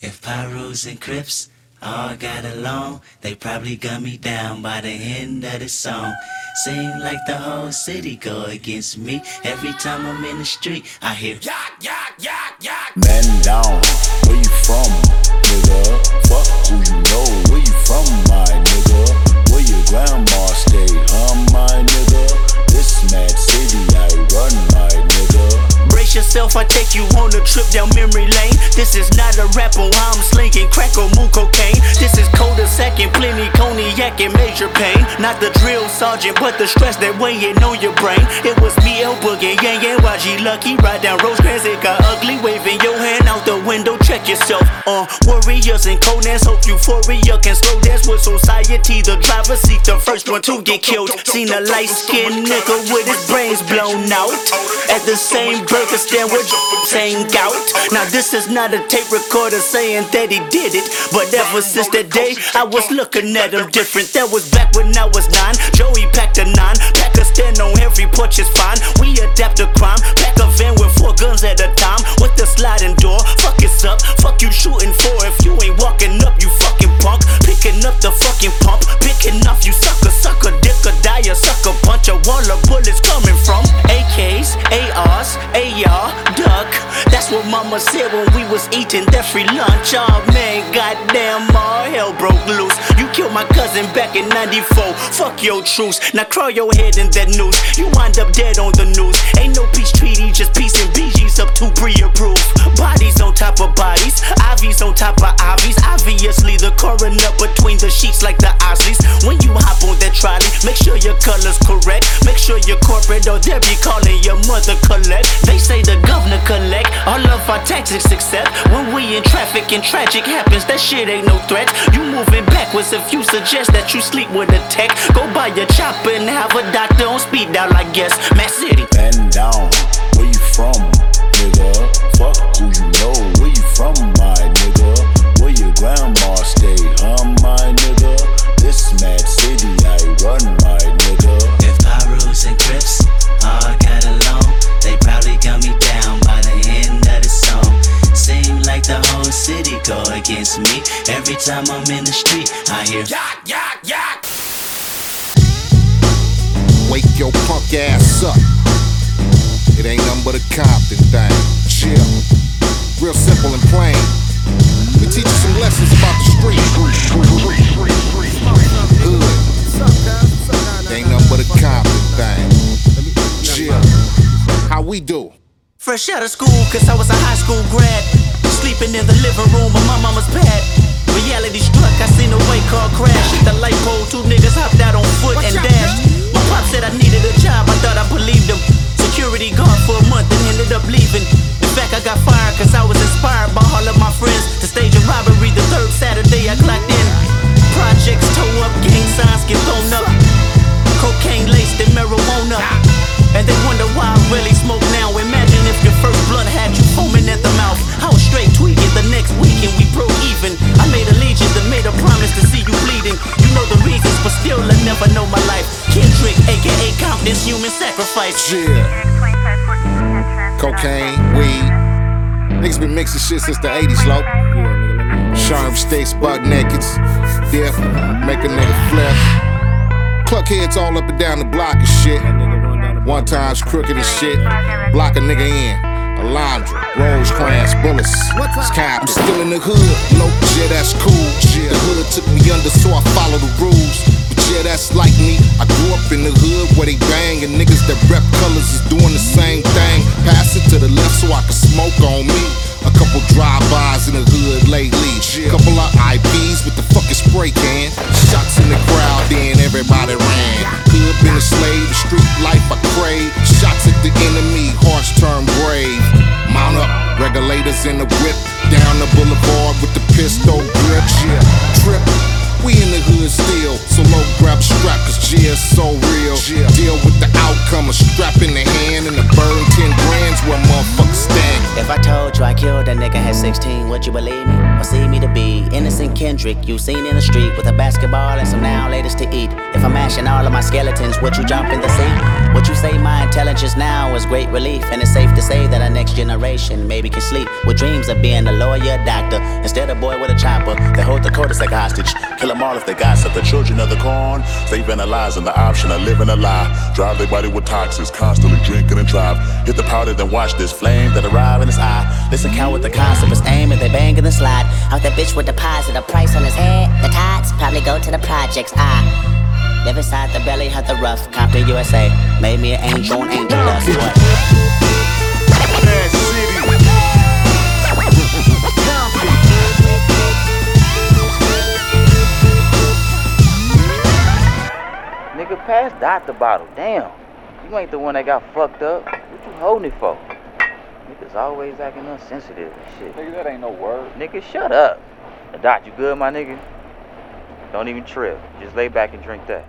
If Pyros and Crips all got along, they probably gun me down by the end of the song. Seem like the whole city go against me. Every time I'm in the street, I hear yak, yak, yak, yak. Man down, where you from, nigga? Fuck who you know, where you from, my nigga? Where your grandma stay, huh, my yourself, I take you on a trip down memory lane. This is not a rapper, I'm slinging crack or moon cocaine. This is cold as second, plenty cognac and major pain. Not the drill sergeant, but the stress that weighing on your brain. It was me, El Boogie, Yang Yang, YG Lucky. Ride down Rosecrans, it got ugly. Waving your hand out the yourself. Uh, warriors and Conans, hope euphoria can slow dance with society. The driver seat, the first one to get killed. Seen a light skinned nigga with his brains blown out. At the same burger stand with same gout. Now this is not a tape recorder saying that he did it. But ever since that day, I was looking at him different. That was back when I was nine. Joey packed a nine. Stand on every porch is fine. We adapt to Picking the fucking pump. Picking off you sucker, sucker, dick or die, a sucker. A wall of bullets coming from AKs, ARs, AR, duck. That's what mama said when we was eating that free lunch. Oh man, goddamn, all hell broke loose. You killed my cousin back in 94. Fuck your truce. Now crawl your head in that noose. You wind up dead on the news. Ain't no peace treaty, just peace and BG's up to pre-approved. Bodies on top of bodies, IVs on top of make sure your color's correct. Make sure you're corporate or they'll be calling your mother collect. They say the governor collect all of our taxes except when we in traffic and tragic happens. That shit ain't no threat. You moving backwards if you suggest that you sleep with a tech. Go buy your chopper and have a doctor on speed dial, I guess. Mass City. Man down, where you from, nigga? Fuck who you know, where you from, time I'm in the street, I hear yak, yak, yak. Wake your punk ass up. It ain't nothing but a Compton thing. Chill. Real simple and plain. We teach you some lessons about the street. Hood. It ain't nothing but a Compton thing. Chill. How we do? Fresh out of school, cause I was a high school grad. Sleeping in the living room of my mama's pad. Reality struck, I seen a white car crash. Hit the light pole, two niggas hopped out on foot and dashed. My pop said I needed a job, I thought I believed him. Security guard for a month and ended up leaving. In fact, I got fired cause I was inspired by all of my friends to stage a robbery the third Saturday I clocked in. Projects toe up, gang signs get thrown up. Cocaine laced in marijuana. And they wonder why I really smoke now. Imagine if your first blunt had you foaming at the mouth. I sacrifice. Chill. Cocaine, weed. Niggas been mixing shit since the 80s, low. Sharp sticks, buck nakeds. Dip, make a nigga flip. Cluck heads all up and down the block and shit. One time's crooked as shit. Block a nigga in. Alondra, Rosecrans, bullets. Scab. I'm still in the hood. Nope, yeah, that's cool. The hood took me under, so I follow the rules. But yeah, that's like me. Up in the hood where they bang, and niggas that rep colors is doing the same thing. Pass it to the left so I can smoke on me. A couple drive-bys in the hood lately. Couple of IPs with the fucking spray can. Shots in the crowd, then everybody ran. Hood been a slave, the street life I crave. Shots at the enemy, hearts turn brave. Mount up, regulators in the whip. Down the boulevard with the pistol grip. Yeah, trip. We in the hood still, so 16, would you believe me? Or see me Kendrick you seen in the street with a basketball and some now latest to eat? If I'm mashing all of my skeletons, would you jump in the sea? Would you say my intelligence now is great relief? And it's safe to say that our next generation maybe can sleep with dreams of being a lawyer, doctor, instead of boy with a chopper. They hold the codice like hostage. Kill them all if they gossip. The children of the corn, they vandalizing the option of living a lie. Drive their body with toxins, constantly drinking and drive. Hit the powder, then watch this flame that arrive in his eye. Listen, count with the concept is aim and they bang in the slide. Out that bitch with deposit a price on his head. The tots probably go to the projects. I live inside the belly of the rough. Compton, USA. Made me an angel on angel dust. What? Nigga, pass Dot the bottle. Damn. You ain't the one that got fucked up. What you holding it for? Niggas always acting insensitive and shit. Nigga, that ain't no word. Nigga, shut up. Dot, you good, my nigga? Don't even trip. Just lay back and drink that.